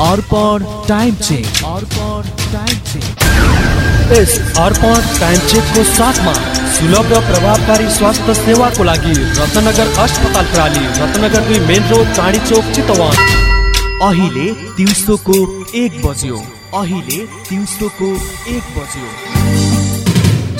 Arpan time check Arpan time check yes Arpan time चेकको साथमा सुलभ र प्रभावकारी स्वास्थ्य सेवाको लागि रत्नगर अस्पताल प्राली रत्नगर दुई मेन रोड चाँडी चोक चितवन। अहिले दिउँसोको एक बज्यो। अहिले दिउँसोको एक बज्यो।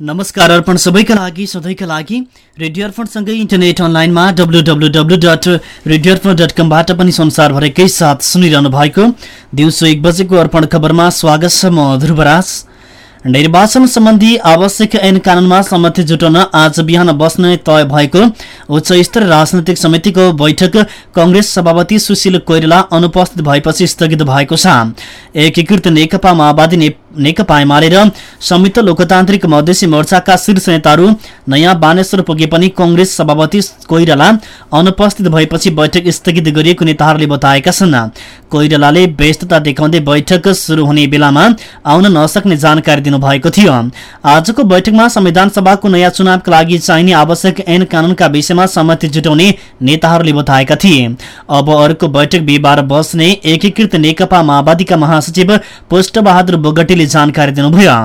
नमस्कार अर्पण सबैका लागि सधैँका लागि रेडियो अर्पणसँगै इन्टरनेट अनलाइनमा W W W dot radio Arpan dot कमबाट पनि संसारभरिकै साथ सुनिरहनु भएको दिउँसो एक बजेको अर्पण खबरमा स्वागत छ म ध्रुवराज निर्वाचन सम्बन्धी आवश्यक ऐन कानूनमा सहमति जुटाउन आज बिहान बस्ने तय भएको उच्च स्तरीय राजनैतिक समितिको बैठक कंग्रेस सभापति सुशील कोइराला अनुपस्थित भएपछि स्थगित भएको छ। एकीकृत नेकपा माओवादी नेकपा एमाले र संयुक्त लोकतान्त्रिक मधेसी मोर्चाका शीर्ष नेताहरू नयाँ बानेश्वर पुगे पनि कंग्रेस सभापति कोइराला अनुपस्थित भएपछि बैठक स्थगित गरिएको नेताहरूले बताएका छन्। कोइरालाले व्यस्तता देखाउँदै बैठक शुरू हुने बेलामा आउन नसक्ने जानकारी दिनुभएको थियो। आजको बैठकमा संविधान सभाको नयाँ चुनावका लागि चाहिने आवश्यक ऐन कानूनका विषयमा सहमति जुटाउने नेताहरूले बताएका थिए। अब अर्को बैठक बिहिबार बस्ने एकीकृत नेकपा माओवादीका महासचिव पुष्टबहादुर बोगटीले जानकारी दिनुभयो।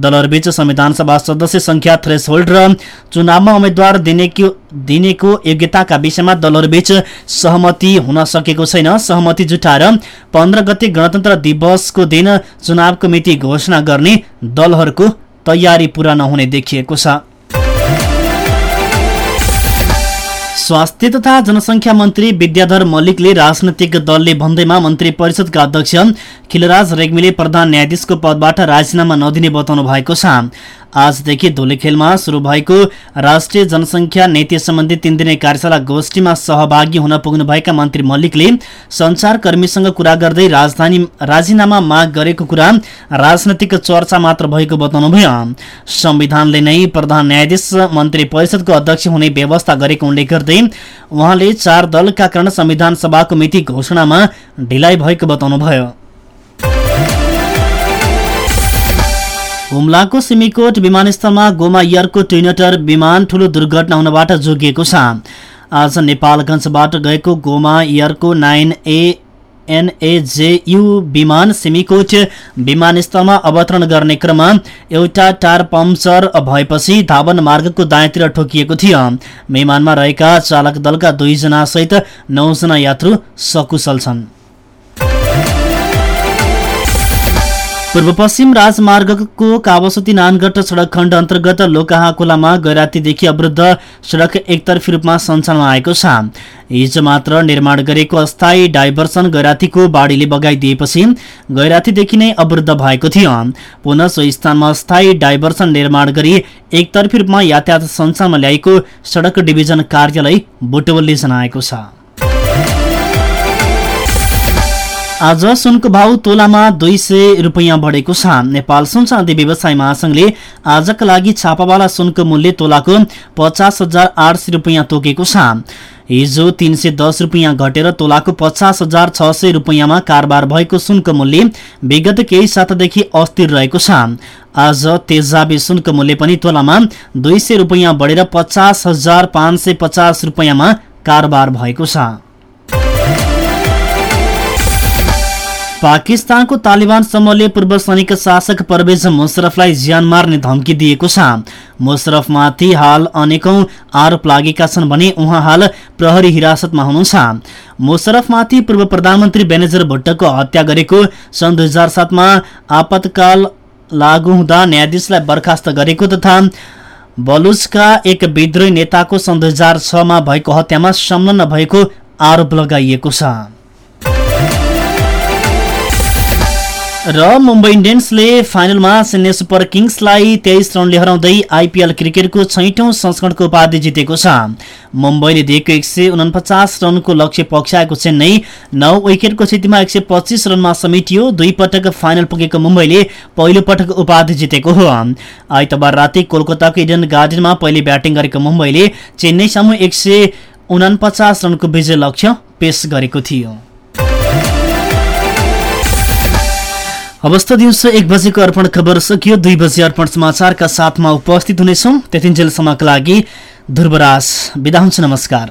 दलहरूबीच संविधान सभा सदस्य संख्या थ्रेस र चुनावमा उम्मेद्वार दिनेको दिनेको योग्यताका विषयमा दलहरूबीच सहमति हुन सकेको छैन। सहमति जुटाएर पन्ध्र गते गणतन्त्र दिवसको दिन चुनावको मिति घोषणा गर्ने दलहरूको तयारी पूरा नहुने देखिएको छ। स्वास्थ्य तथा जनसङ्ख्या मन्त्री विद्याधर मल्लिकले राजनैतिक दलले भन्दैमा मन्त्री परिषदका अध्यक्ष खिलराज रेग्मीले प्रधान न्यायाधीशको पदबाट राजीनामा नदिने बताउनु भएको छ। आजदेखि धुलेखेलमा शुरू भएको राष्ट्रिय जनसङ्ख्या नीति सम्बन्धी तीन दिने कार्यशाला गोष्ठीमा सहभागी हुन पुग्नुभएका मन्त्री मल्लिकले संचारकर्मीसँग कुरा गर्दै राजधानी राजीनामा माग गरेको कुरा राजनैतिक चर्चा मात्र भएको बताउनुभयो। संविधानले नै प्रधान न्यायाधीश मन्त्री परिषदको अध्यक्ष हुने व्यवस्था गरेको उल्लेख गर्दै उहाँले चार दलका कारण संविधान सभाको मिति घोषणामा ढिलाइ भएको बताउनुभयो। हुम्लाको सिमीकोट विमानस्थलमा गोमा एयरको ट्विनटर विमान ठूलो दुर्घटना हुनबाट जोगिएको छ। आज नेपालगञ्जबाट गएको गोमा एयरको नाइन ए एनएजेयु विमान सिमीकोट विमानस्थलमा अवतरण गर्ने क्रममा एउटा टायर पम्चर भएपछि धावन मार्गको दायाँतिर ठोकिएको थियो। विमानमा रहेका चालक दलका दुईजना सहित नौजना यात्रु सकुशल छन्। पूर्व पश्चिम राजमार्गको कावासोती नानगढ सडक खण्ड अन्तर्गत लोकाहा खोलामा गैरातीदेखि अवरुद्ध सडक एकतर्फी रूपमा सञ्चालनमा आएको छ। हिजो मात्र निर्माण गरेको अस्थायी डाइभर्सन गैरातीको बाढीले बगाइदिएपछि गैरातीदेखि नै अवरुद्ध भएको थियो। पुनः सो स्थानमा अस्थायी डाइभर्सन निर्माण गरी एकतर्फी रूपमा यातायात सञ्चालनमा ल्याएको सडक डिभिजन कार्यालय बुटवलले जनाएको छ। आज सुनको भाउ तोलामा दुई सय रुपियाँ बढेको छ। नेपाल सुन चाँदी व्यवसाय महासंघले आजका लागि छापावाला सुनको मूल्य तोलाको पचास हजार आठ सय रुपियाँ तोकेको छ। हिजो तीन सय दस रुपियाँ घटेर तोलाको पचास हजार छ सय रुपियाँमा कारोबार भएको सुनको मूल्य विगत केही सातादेखि अस्थिर रहेको छ। आज तेजाबी सुनको मूल्य पनि तोलामा दुई सय रुपियाँ बढेर पचास हजार पाँच सय पचास रुपियाँमा कारोबार भएको छ। पाकिस्तानको तालिबान समूहले पूर्व सैनिक शासक परवेज मुशरफलाई ज्यान मार्ने धम्की दिएको छ। मुशरफमाथि हाल अनेकौं आरोप लागेका छन् भने उहाँ हाल प्रहरी हिरासतमा हुनुहुन्छ। मुशरफमाथि पूर्व प्रधानमन्त्री बेनेजर भुट्टको हत्या गरेको सन् दुई हजार सातमा आपतकाल लागू हुँदा न्यायाधीशलाई बर्खास्त गरेको तथा बलुचका एक विद्रोही नेताको सन् दुई हजार छमा भएको हत्यामा संलग्न भएको आरोप लगाइएको छ। र मुम्बई इन्डियन्सले फाइनलमा चेन्नई सुपर किङ्सलाई तेइस रनले हराउँदै आइपिएल क्रिकेटको छैटौं संस्करणको उपाधि जितेको छ। मुम्बईले दिएको एक सय उनपचास रनको लक्ष्य पक्षाएको चेन्नई नौ विकेटको क्षतिमा एक सय पच्चिस रनमा समेटियो। दुई पटक फाइनल पुगेको मुम्बईले पहिलो पटक उपाधि जितेको हो। आइतबार राति कोलकाताको इडन गार्डनमा पहिले ब्याटिङ गरेको मुम्बईले चेन्नई सामु एक सय उनपचास रनको विजय लक्ष्य पेश गरेको थियो। अवस्था दिउँसो एक बजेको अर्पण खबर सकियो। दुई बजे अर्पण समाचारका साथमा उपस्थित हुनेछौँ। त्यतिन्जेलसम्मका लागि ध्रुवराज बिदा हुन्छ नमस्कार।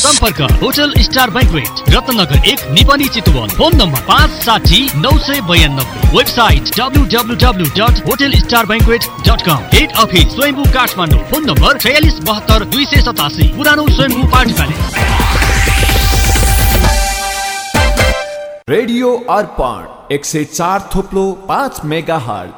सम्पर्क होटल स्टार ब्याङ्कवेट रत्नगर एक निपनी चितवन। फोन नम्बर पाँच साठी नौ सय बयानब्बे। Website W W W dot hotel star banquet dot com head office Swayambhu Kathmandu. Phone number छयालिस बहत्तर दुई सय सतासी। पुरानो Swayambhu party palace. Radio Arpan एक सय चार थोप्लो पाँच मेगा हल